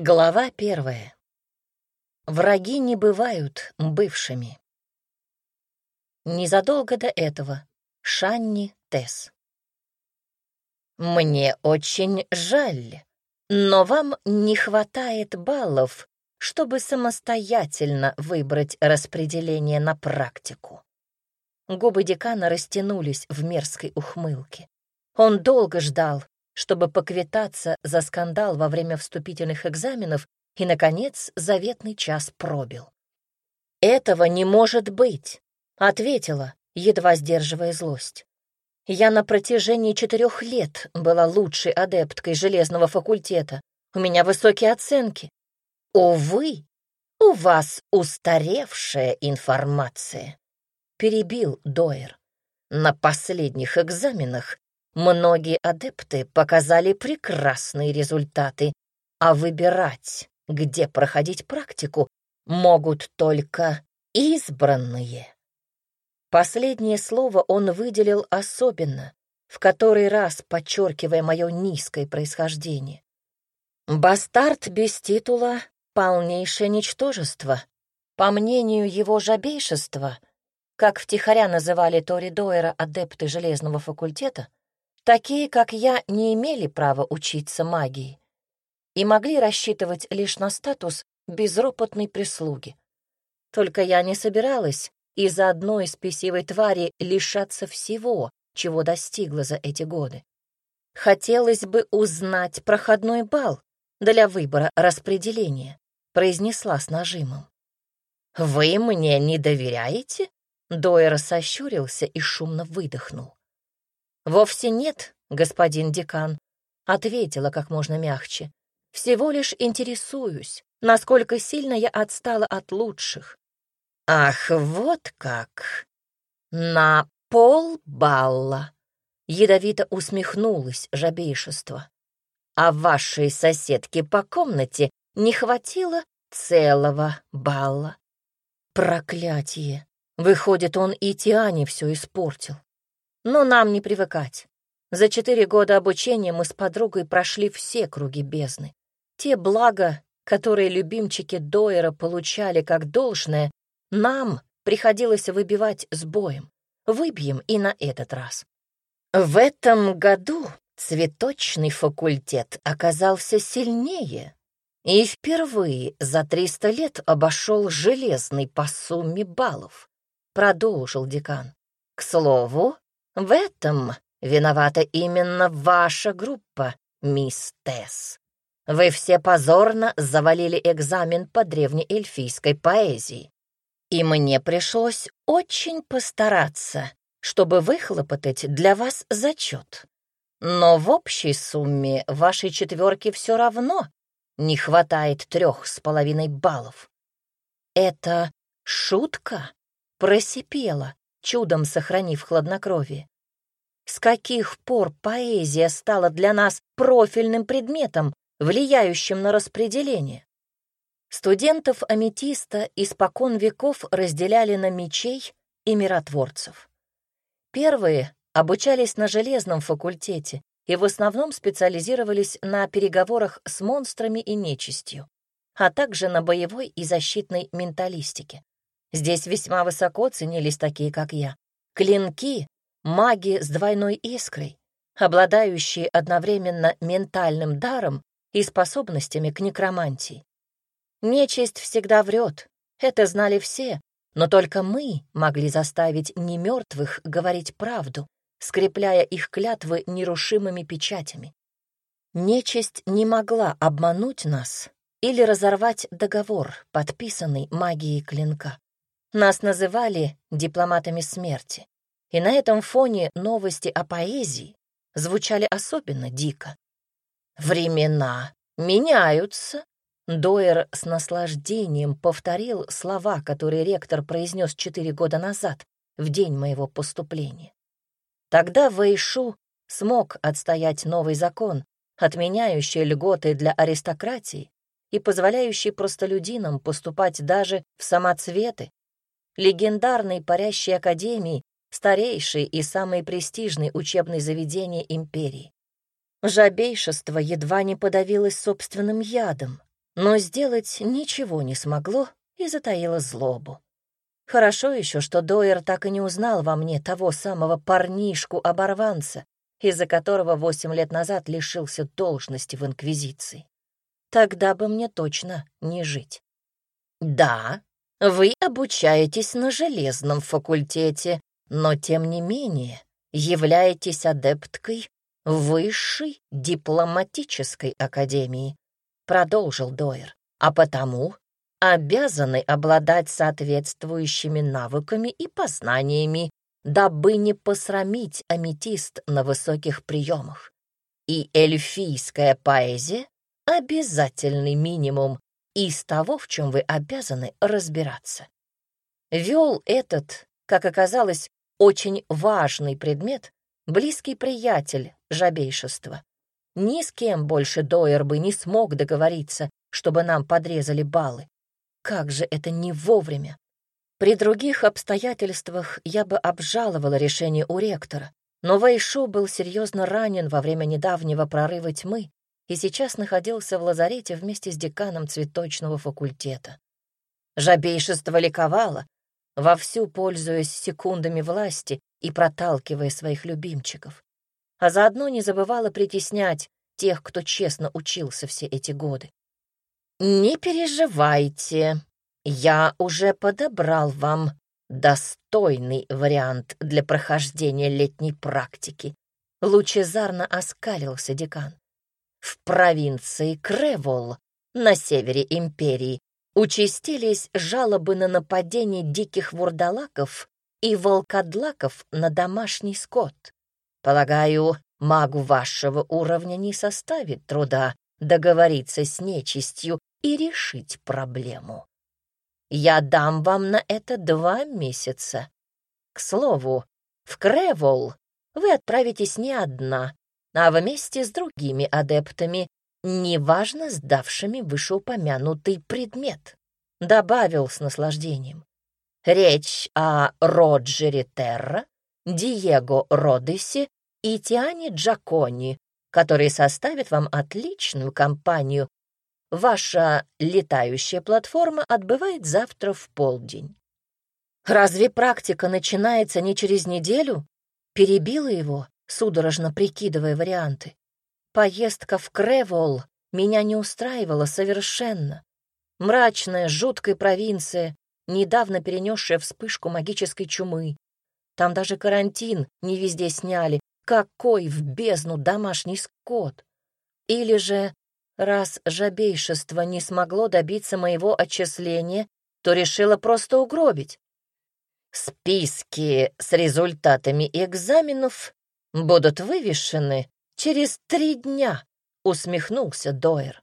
Глава первая. Враги не бывают бывшими. Незадолго до этого Шанни Тесс. «Мне очень жаль, но вам не хватает баллов, чтобы самостоятельно выбрать распределение на практику». Губы декана растянулись в мерзкой ухмылке. Он долго ждал, чтобы поквитаться за скандал во время вступительных экзаменов, и, наконец, заветный час пробил. «Этого не может быть», — ответила, едва сдерживая злость. «Я на протяжении четырех лет была лучшей адепткой железного факультета. У меня высокие оценки. Увы, у вас устаревшая информация», — перебил Дойер. «На последних экзаменах Многие адепты показали прекрасные результаты, а выбирать, где проходить практику, могут только избранные. Последнее слово он выделил особенно, в который раз подчеркивая мое низкое происхождение. Бастард без титула — полнейшее ничтожество. По мнению его жабейшества, как втихаря называли Тори Дойера адепты Железного факультета, Такие, как я, не имели права учиться магии и могли рассчитывать лишь на статус безропотной прислуги. Только я не собиралась из-за одной спесивой твари лишаться всего, чего достигла за эти годы. Хотелось бы узнать проходной бал для выбора распределения, произнесла с нажимом. «Вы мне не доверяете?» Дойер сощурился и шумно выдохнул. «Вовсе нет, господин декан», — ответила как можно мягче. «Всего лишь интересуюсь, насколько сильно я отстала от лучших». «Ах, вот как! На полбалла!» — ядовито усмехнулась жабейшество. «А вашей соседке по комнате не хватило целого балла». «Проклятие! Выходит, он и Тиане все испортил. Но нам не привыкать. За четыре года обучения мы с подругой прошли все круги бездны. Те блага, которые любимчики Дойера получали как должное, нам приходилось выбивать с боем. Выбьем и на этот раз. В этом году цветочный факультет оказался сильнее и впервые за 300 лет обошел железный по сумме баллов, продолжил декан. К слову, в этом виновата именно ваша группа, мисс Тесс. Вы все позорно завалили экзамен по древнеэльфийской поэзии. И мне пришлось очень постараться, чтобы выхлопотать для вас зачет. Но в общей сумме вашей четверки все равно не хватает трех с половиной баллов. Это шутка? Просипела, чудом сохранив хладнокровие. С каких пор поэзия стала для нас профильным предметом, влияющим на распределение? Студентов аметиста испокон веков разделяли на мечей и миротворцев. Первые обучались на железном факультете и в основном специализировались на переговорах с монстрами и нечистью, а также на боевой и защитной менталистике. Здесь весьма высоко ценились такие, как я. Клинки, маги с двойной искрой, обладающие одновременно ментальным даром и способностями к некромантии. Нечисть всегда врет, это знали все, но только мы могли заставить немертвых говорить правду, скрепляя их клятвы нерушимыми печатями. Нечисть не могла обмануть нас или разорвать договор, подписанный магией клинка. Нас называли дипломатами смерти, и на этом фоне новости о поэзии звучали особенно дико. «Времена меняются», — Дойер с наслаждением повторил слова, которые ректор произнес четыре года назад, в день моего поступления. Тогда Вэйшу смог отстоять новый закон, отменяющий льготы для аристократии и позволяющий простолюдинам поступать даже в самоцветы, легендарной парящей академии, старейшей и самой престижной учебной заведения империи. Жабейшество едва не подавилось собственным ядом, но сделать ничего не смогло и затаило злобу. Хорошо еще, что Дойер так и не узнал во мне того самого парнишку-оборванца, из-за которого восемь лет назад лишился должности в Инквизиции. Тогда бы мне точно не жить. Да, вы обучаетесь на железном факультете, но тем не менее являетесь адепткой высшей дипломатической академии, продолжил Дойер, а потому обязаны обладать соответствующими навыками и познаниями, дабы не посрамить аметист на высоких приемах. И эльфийская поэзия — обязательный минимум из того, в чем вы обязаны разбираться. Вел этот, как оказалось, очень важный предмет близкий приятель жабейшества. Ни с кем больше Дойер бы не смог договориться, чтобы нам подрезали баллы. Как же это не вовремя! При других обстоятельствах я бы обжаловала решение у ректора, но Вайшу был серьезно ранен во время недавнего прорыва тьмы и сейчас находился в лазарете вместе с деканом цветочного факультета. Жабейшество ликовало, вовсю пользуясь секундами власти и проталкивая своих любимчиков, а заодно не забывала притеснять тех, кто честно учился все эти годы. «Не переживайте, я уже подобрал вам достойный вариант для прохождения летней практики. Лучезарно оскалился декан. В провинции Кревол, на севере империи, участились жалобы на нападение диких вурдалаков и волкодлаков на домашний скот. Полагаю, магу вашего уровня не составит труда договориться с нечистью и решить проблему. Я дам вам на это два месяца. К слову, в Кревол вы отправитесь не одна, а вместе с другими адептами, неважно сдавшими вышеупомянутый предмет. Добавил с наслаждением. Речь о Роджере Терра, Диего Родесе и Тиане Джакони, которые составят вам отличную компанию Ваша летающая платформа отбывает завтра в полдень. Разве практика начинается не через неделю? Перебила его, судорожно прикидывая варианты. Поездка в Кревол меня не устраивала совершенно. Мрачная, жуткая провинция, недавно перенесшая вспышку магической чумы. Там даже карантин не везде сняли. Какой в бездну домашний скот! Или же Раз жабейшество не смогло добиться моего отчисления, то решило просто угробить. Списки с результатами экзаменов будут вывешены через три дня, усмехнулся Дойер.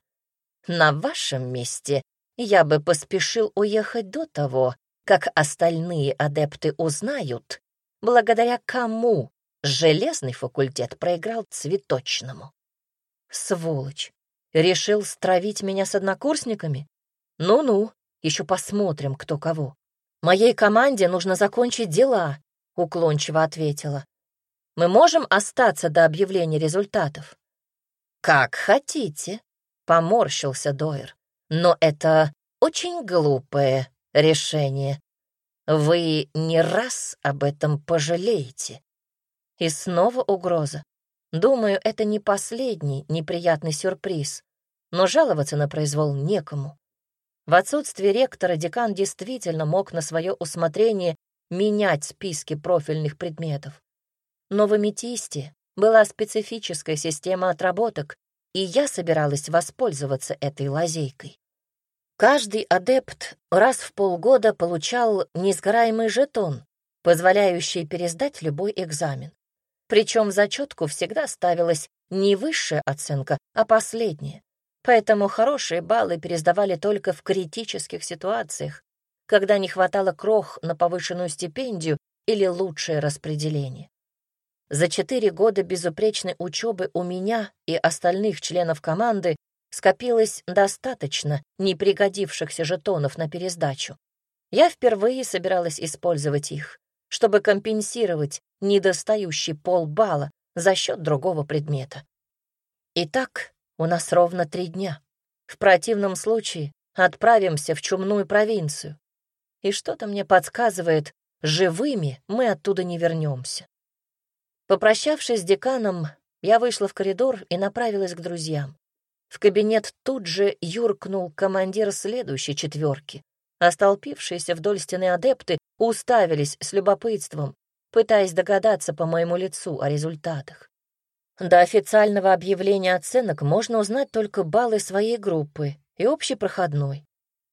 На вашем месте я бы поспешил уехать до того, как остальные адепты узнают, благодаря кому железный факультет проиграл цветочному. Сволочь! Решил стравить меня с однокурсниками? Ну-ну, еще посмотрим, кто кого. Моей команде нужно закончить дела, уклончиво ответила. Мы можем остаться до объявления результатов? Как хотите, поморщился Дойер. Но это очень глупое решение. Вы не раз об этом пожалеете. И снова угроза. Думаю, это не последний неприятный сюрприз но жаловаться на произвол некому. В отсутствие ректора декан действительно мог на свое усмотрение менять списки профильных предметов. Но в Аметисте была специфическая система отработок, и я собиралась воспользоваться этой лазейкой. Каждый адепт раз в полгода получал несгораемый жетон, позволяющий пересдать любой экзамен. Причем в зачетку всегда ставилась не высшая оценка, а последняя поэтому хорошие баллы пересдавали только в критических ситуациях, когда не хватало крох на повышенную стипендию или лучшее распределение. За четыре года безупречной учебы у меня и остальных членов команды скопилось достаточно непригодившихся жетонов на пересдачу. Я впервые собиралась использовать их, чтобы компенсировать недостающий полбалла за счет другого предмета. Итак, у нас ровно три дня. В противном случае отправимся в чумную провинцию. И что-то мне подсказывает, живыми мы оттуда не вернемся. Попрощавшись с деканом, я вышла в коридор и направилась к друзьям. В кабинет тут же юркнул командир следующей четверки. Остолпившиеся вдоль стены адепты уставились с любопытством, пытаясь догадаться по моему лицу о результатах. До официального объявления оценок можно узнать только баллы своей группы и общий проходной.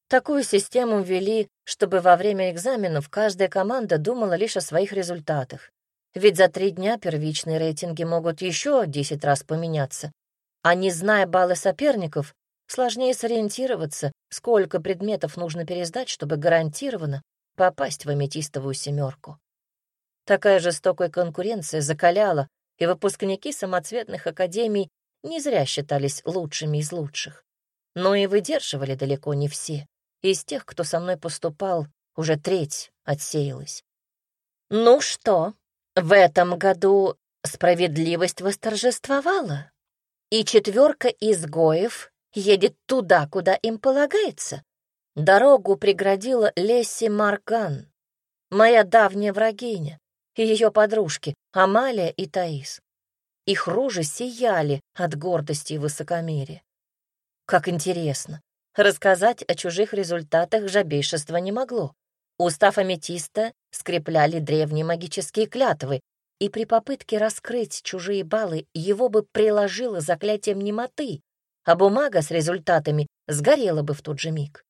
Такую систему ввели, чтобы во время экзаменов каждая команда думала лишь о своих результатах. Ведь за три дня первичные рейтинги могут еще 10 раз поменяться. А не зная баллы соперников, сложнее сориентироваться, сколько предметов нужно пересдать, чтобы гарантированно попасть в аметистовую семерку. Такая жестокая конкуренция закаляла, и выпускники самоцветных академий не зря считались лучшими из лучших. Но и выдерживали далеко не все. Из тех, кто со мной поступал, уже треть отсеялась. «Ну что, в этом году справедливость восторжествовала, и четверка изгоев едет туда, куда им полагается?» Дорогу преградила Лесси Маркан, моя давняя врагиня, и ее подружки Амалия и Таис. Их рожи сияли от гордости и высокомерия. Как интересно, Рассказать о чужих результатах жабейшество не могло. Устав аметиста скрепляли древние магические клятвы, и при попытке раскрыть чужие баллы его бы приложило заклятием немоты, а бумага с результатами сгорела бы в тот же миг.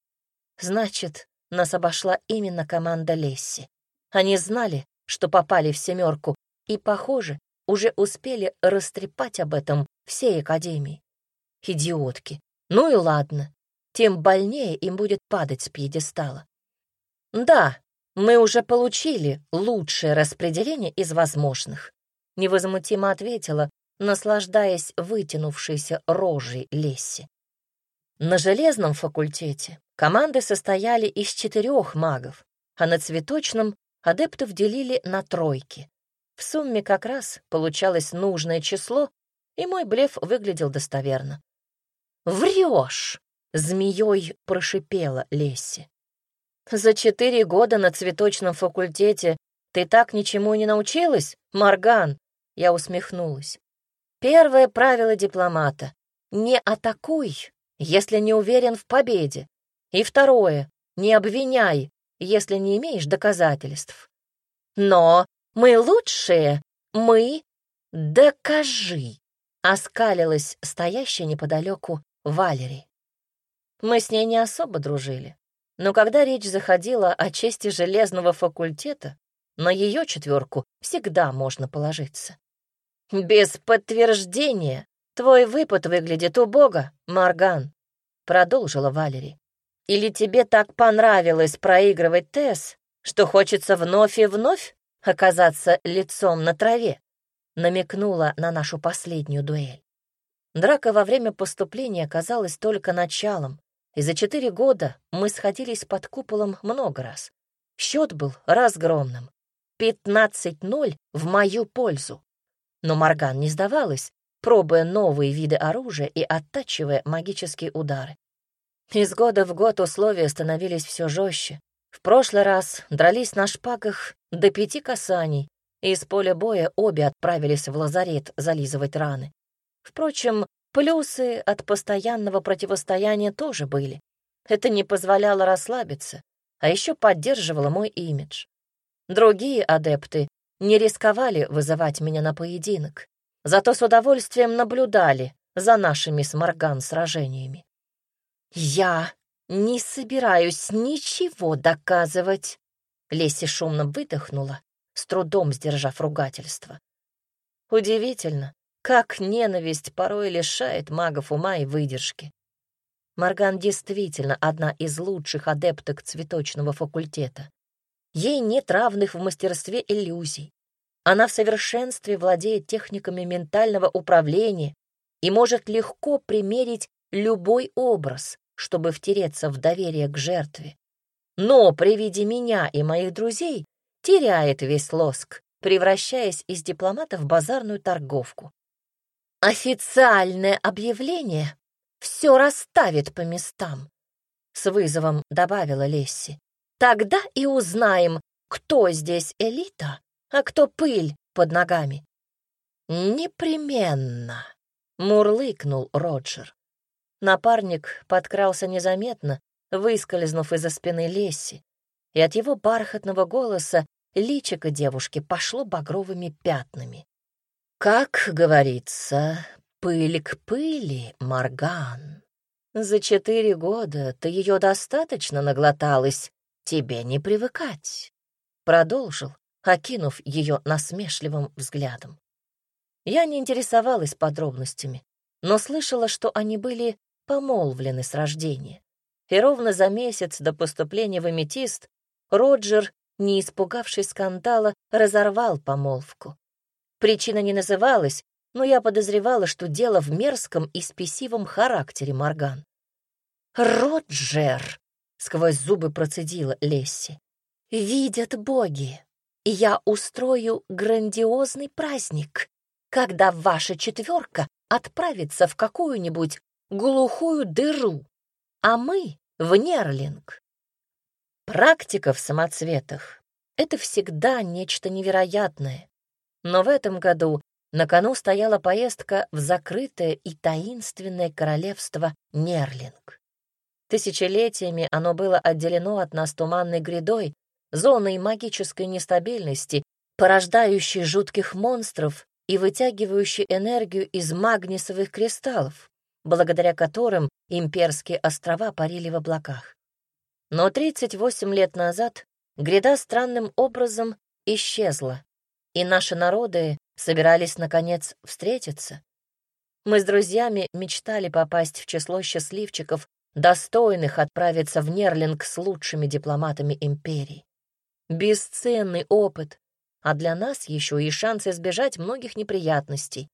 Значит, нас обошла именно команда Лесси. Они знали, что попали в семерку, и, похоже, уже успели растрепать об этом всей Академии. Идиотки. Ну и ладно тем больнее им будет падать с пьедестала. Да, мы уже получили лучшее распределение из возможных, невозмутимо ответила, наслаждаясь вытянувшейся рожей Лесси. На железном факультете команды состояли из четырех магов, а на цветочном адептов делили на тройки. В сумме как раз получалось нужное число, и мой блеф выглядел достоверно. «Врешь!» Змеей прошипела Лесси. «За четыре года на цветочном факультете ты так ничему не научилась, Марган?» Я усмехнулась. Первое правило дипломата — не атакуй, если не уверен в победе. И второе — не обвиняй, если не имеешь доказательств. Но мы лучшие, мы... Докажи, — оскалилась стоящая неподалеку Валери. Мы с ней не особо дружили. Но когда речь заходила о чести железного факультета, на ее четверку всегда можно положиться. «Без подтверждения твой выпад выглядит убого, Марган», — продолжила Валери. «Или тебе так понравилось проигрывать Тесс, что хочется вновь и вновь оказаться лицом на траве?» намекнула на нашу последнюю дуэль. Драка во время поступления оказалась только началом, и за четыре года мы сходились под куполом много раз. Счет был разгромным. 15-0 в мою пользу. Но Морган не сдавалась, пробуя новые виды оружия и оттачивая магические удары. Из года в год условия становились все жестче. В прошлый раз дрались на шпагах до пяти касаний, и из поля боя обе отправились в лазарет зализывать раны. Впрочем, Плюсы от постоянного противостояния тоже были. Это не позволяло расслабиться, а еще поддерживало мой имидж. Другие адепты не рисковали вызывать меня на поединок, зато с удовольствием наблюдали за нашими с Морган сражениями. «Я не собираюсь ничего доказывать», — Леси шумно выдохнула, с трудом сдержав ругательство. Удивительно, как ненависть порой лишает магов ума и выдержки. Марган действительно одна из лучших адепток цветочного факультета. Ей нет равных в мастерстве иллюзий. Она в совершенстве владеет техниками ментального управления и может легко примерить любой образ, чтобы втереться в доверие к жертве. Но при виде меня и моих друзей теряет весь лоск, превращаясь из дипломата в базарную торговку. Официальное объявление все расставит по местам. С вызовом добавила Лесси. Тогда и узнаем, кто здесь элита, а кто пыль под ногами. Непременно, мурлыкнул Роджер. Напарник подкрался незаметно, выскользнув из-за спины Лесси, и от его бархатного голоса личико девушки пошло багровыми пятнами. «Как говорится, пыль к пыли, Марган. За четыре года ты ее достаточно наглоталась, тебе не привыкать», — продолжил, окинув ее насмешливым взглядом. Я не интересовалась подробностями, но слышала, что они были помолвлены с рождения. И ровно за месяц до поступления в аметист Роджер, не испугавшись скандала, разорвал помолвку. Причина не называлась, но я подозревала, что дело в мерзком и спесивом характере Морган. «Роджер!» — сквозь зубы процедила Лесси. «Видят боги, я устрою грандиозный праздник, когда ваша четверка отправится в какую-нибудь глухую дыру, а мы — в Нерлинг. Практика в самоцветах — это всегда нечто невероятное. Но в этом году на кону стояла поездка в закрытое и таинственное королевство Нерлинг. Тысячелетиями оно было отделено от нас туманной грядой, зоной магической нестабильности, порождающей жутких монстров и вытягивающей энергию из магнисовых кристаллов благодаря которым имперские острова парили в облаках. Но 38 лет назад гряда странным образом исчезла, и наши народы собирались, наконец, встретиться. Мы с друзьями мечтали попасть в число счастливчиков, достойных отправиться в Нерлинг с лучшими дипломатами империи. Бесценный опыт, а для нас еще и шанс избежать многих неприятностей.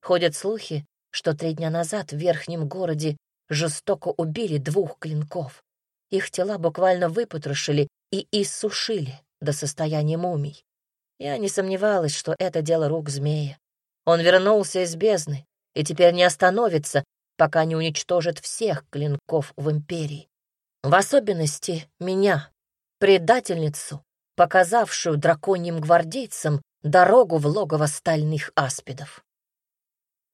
Ходят слухи, что три дня назад в верхнем городе жестоко убили двух клинков. Их тела буквально выпотрошили и иссушили до состояния мумий. Я не сомневалась, что это дело рук змея. Он вернулся из бездны и теперь не остановится, пока не уничтожит всех клинков в империи. В особенности меня, предательницу, показавшую драконьим гвардейцам дорогу в логово стальных аспидов.